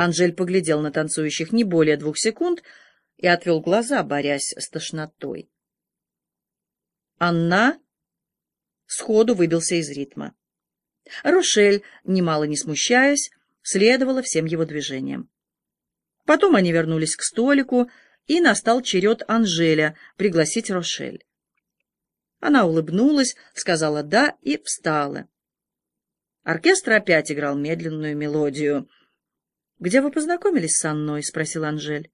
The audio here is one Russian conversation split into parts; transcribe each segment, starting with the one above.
Анжель поглядел на танцующих не более двух секунд и отвел глаза, борясь с тошнотой. Анна сходу выбился из ритма. Рошель, немало не смущаясь, следовала всем его движениям. Потом они вернулись к столику, и настал черед Анжеля пригласить Рошель. Она улыбнулась, сказала «да» и встала. Оркестр опять играл медленную мелодию. «Где вы познакомились с Анной?» — спросил Анжель.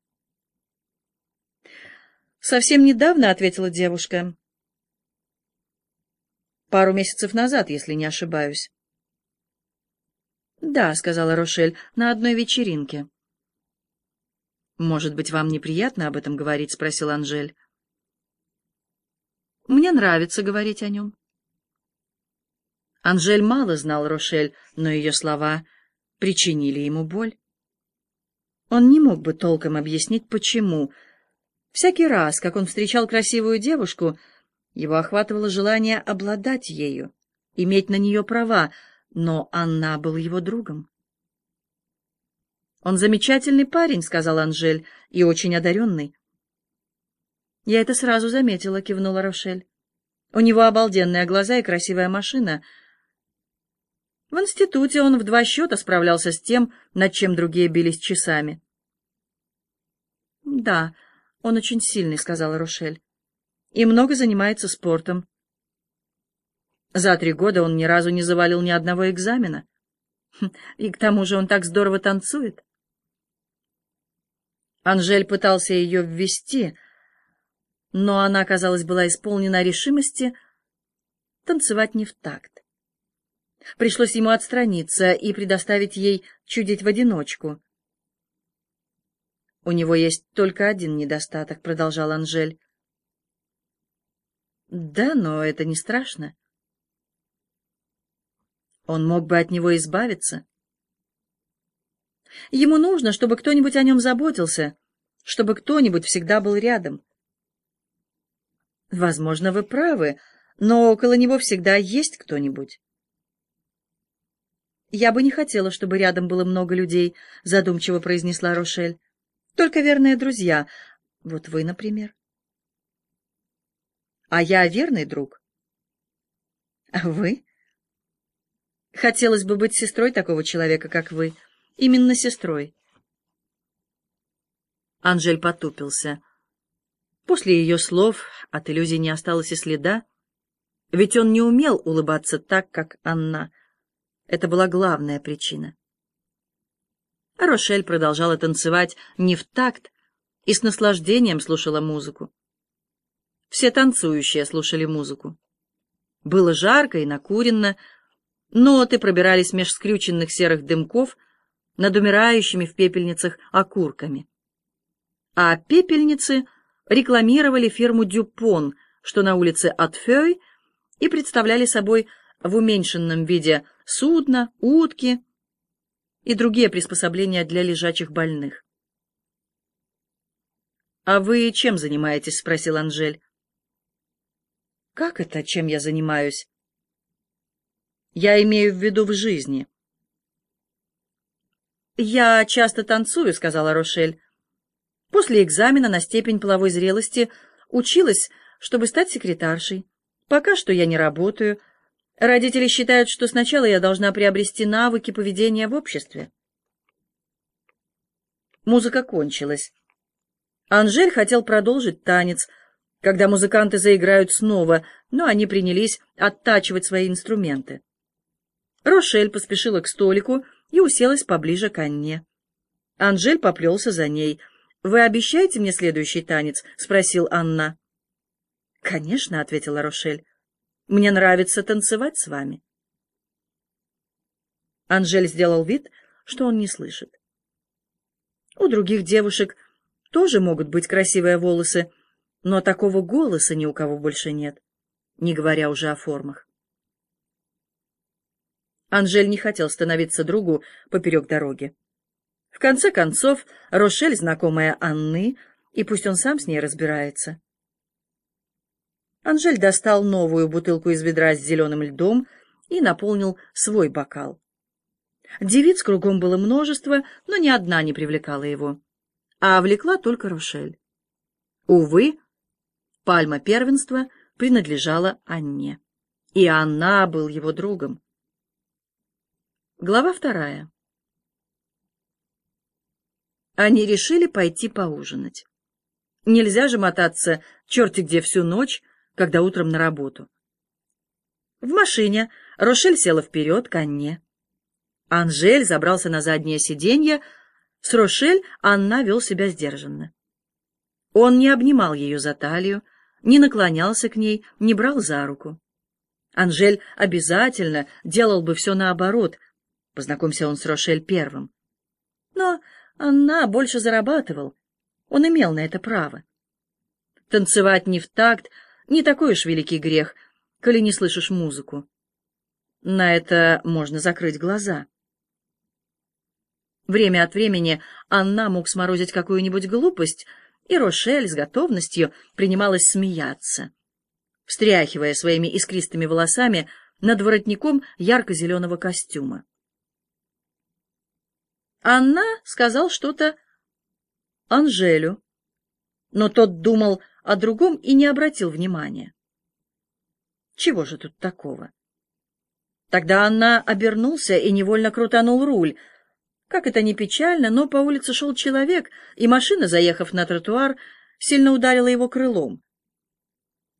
«Совсем недавно», — ответила девушка. «Пару месяцев назад, если не ошибаюсь». «Да», — сказала Рошель, — «на одной вечеринке». «Может быть, вам неприятно об этом говорить?» — спросил Анжель. «Мне нравится говорить о нем». Анжель мало знал Рошель, но ее слова причинили ему боль. Он не мог бы толком объяснить, почему. Всякий раз, как он встречал красивую девушку, его охватывало желание обладать ею, иметь на нее права, но она был его другом. «Он замечательный парень», — сказал Анжель, — «и очень одаренный». «Я это сразу заметила», — кивнула Рошель. «У него обалденные глаза и красивая машина». В институте он в два счета справлялся с тем, над чем другие бились часами. «Да, он очень сильный», — сказала Рошель. «И много занимается спортом. За три года он ни разу не завалил ни одного экзамена. Хм, и к тому же он так здорово танцует». Анжель пытался ее ввести, но она, казалось, была исполнена решимости танцевать не в такт. Пришлось ему отстраниться и предоставить ей чудить в одиночку. «У него есть только один недостаток», — продолжал Анжель. «Да, но это не страшно. Он мог бы от него избавиться. Ему нужно, чтобы кто-нибудь о нем заботился, чтобы кто-нибудь всегда был рядом. Возможно, вы правы, но около него всегда есть кто-нибудь. «Я бы не хотела, чтобы рядом было много людей», — задумчиво произнесла Рошель. «Только верные друзья. Вот вы, например». «А я верный друг». «А вы?» «Хотелось бы быть сестрой такого человека, как вы. Именно сестрой». Анжель потупился. После ее слов от иллюзий не осталось и следа, ведь он не умел улыбаться так, как Анна — это была главная причина. Рошель продолжала танцевать не в такт и с наслаждением слушала музыку. Все танцующие слушали музыку. Было жарко и накуренно, ноты пробирались меж скрюченных серых дымков над умирающими в пепельницах окурками. А пепельницы рекламировали фирму «Дюпон», что на улице Атфёй, и представляли собой в уменьшенном виде судна, утки и другие приспособления для лежачих больных. «А вы чем занимаетесь?» — спросил Анжель. «Как это, чем я занимаюсь?» «Я имею в виду в жизни». «Я часто танцую», — сказала Рошель. «После экзамена на степень половой зрелости училась, чтобы стать секретаршей. Пока что я не работаю, Родители считают, что сначала я должна приобрести навыки поведения в обществе. Музыка кончилась. Анжель хотел продолжить танец, когда музыканты заиграют снова, но они принялись оттачивать свои инструменты. Рошель поспешила к столику и уселась поближе к Анне. Анжель поплелся за ней. «Вы обещаете мне следующий танец?» — спросил Анна. «Конечно», — ответила Рошель. Мне нравится танцевать с вами. Анжель сделал вид, что он не слышит. У других девушек тоже могут быть красивые волосы, но такого голоса ни у кого больше нет, не говоря уже о формах. Анжель не хотел становиться другу поперек дороги. В конце концов, Рошель знакомая Анны, и пусть он сам с ней разбирается. Анжель достал новую бутылку из ведра с зеленым льдом и наполнил свой бокал. Девиц кругом было множество, но ни одна не привлекала его, а влекла только Рошель. Увы, пальма первенства принадлежала Анне, и Анна был его другом. Глава вторая. Они решили пойти поужинать. Нельзя же мотаться черти где всю ночь, когда утром на работу. В машине Рошель села вперед к Анне. Анжель забрался на заднее сиденье. С Рошель Анна вел себя сдержанно. Он не обнимал ее за талию, не наклонялся к ней, не брал за руку. Анжель обязательно делал бы все наоборот, познакомься он с Рошель первым. Но Анна больше зарабатывал, он имел на это право. Танцевать не в такт — не такой уж великий грех, коли не слышишь музыку. На это можно закрыть глаза. Время от времени Анна мог сморозить какую-нибудь глупость, и Рошель с готовностью принималась смеяться, встряхивая своими искристыми волосами над воротником ярко-зеленого костюма. Анна сказал что-то Анжелю, но тот думал о другом и не обратил внимания. Чего же тут такого? Тогда Анна обернулся и невольно крутанул руль — как это ни печально, но по улице шел человек, и машина, заехав на тротуар, сильно ударила его крылом.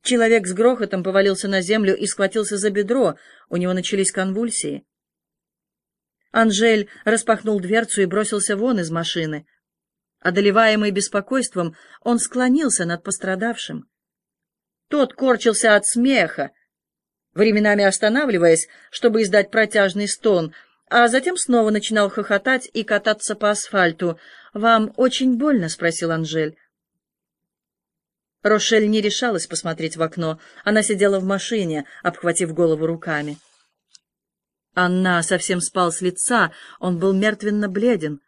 Человек с грохотом повалился на землю и схватился за бедро, у него начались конвульсии. Анжель распахнул дверцу и бросился вон из машины. Одолеваемый беспокойством, он склонился над пострадавшим. Тот корчился от смеха, временами останавливаясь, чтобы издать протяжный стон — а затем снова начинал хохотать и кататься по асфальту. «Вам очень больно?» — спросил Анжель. Рошель не решалась посмотреть в окно. Она сидела в машине, обхватив голову руками. Анна совсем спал с лица, он был мертвенно бледен.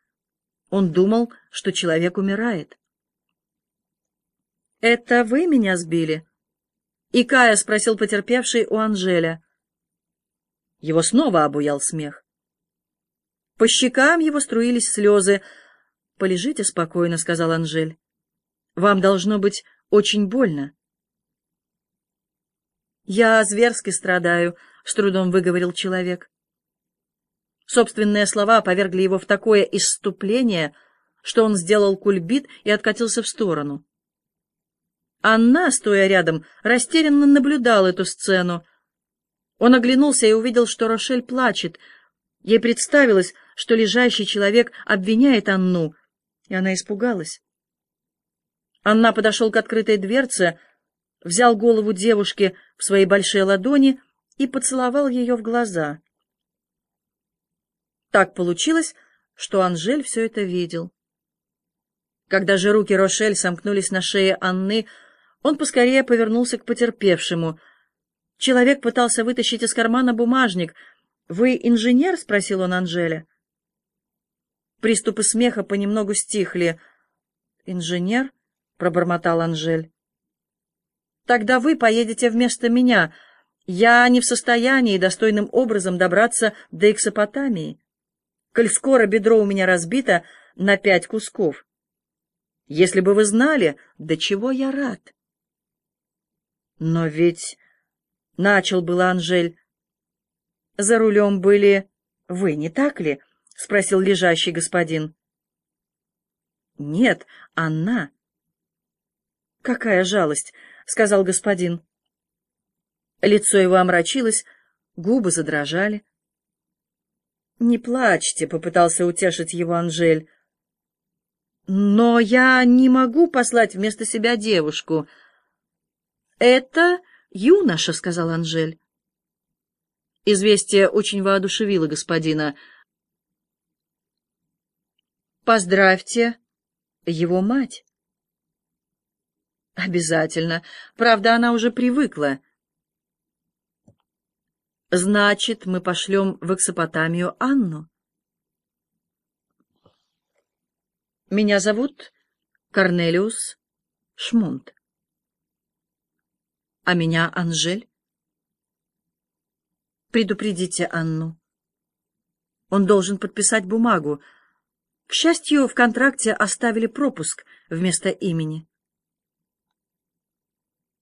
Он думал, что человек умирает. «Это вы меня сбили?» И Кая спросил потерпевший у Анжеля. Его снова обуял смех. По щекам его струились слезы. «Полежите спокойно», — сказал Анжель. «Вам должно быть очень больно». «Я зверски страдаю», — с трудом выговорил человек. Собственные слова повергли его в такое исступление, что он сделал кульбит и откатился в сторону. Анна, стоя рядом, растерянно наблюдала эту сцену. Он оглянулся и увидел, что Рошель плачет. Ей представилось, что лежащий человек обвиняет Анну, и она испугалась. Анна подошел к открытой дверце, взял голову девушки в свои большие ладони и поцеловал ее в глаза. Так получилось, что Анжель все это видел. Когда же руки Рошель сомкнулись на шее Анны, он поскорее повернулся к потерпевшему. Человек пытался вытащить из кармана бумажник. «Вы инженер?» — спросил он Анжеля. Приступы смеха понемногу стихли. «Инженер?» — пробормотал Анжель. «Тогда вы поедете вместо меня. Я не в состоянии достойным образом добраться до Эксопотамии. Коль скоро бедро у меня разбито на пять кусков. Если бы вы знали, до чего я рад». «Но ведь...» — начал было Анжель. «За рулем были вы, не так ли?» — спросил лежащий господин. «Нет, она». «Какая жалость!» — сказал господин. Лицо его омрачилось, губы задрожали. «Не плачьте», — попытался утешить его Анжель. «Но я не могу послать вместо себя девушку». «Это юноша», — сказал Анжель. Известие очень воодушевило господина. Поздравьте его мать. Обязательно. Правда, она уже привыкла. Значит, мы пошлем в Эксопотамию Анну. Меня зовут Корнелиус Шмунд. А меня Анжель. Предупредите Анну. Он должен подписать бумагу. К счастью, в контракте оставили пропуск вместо имени.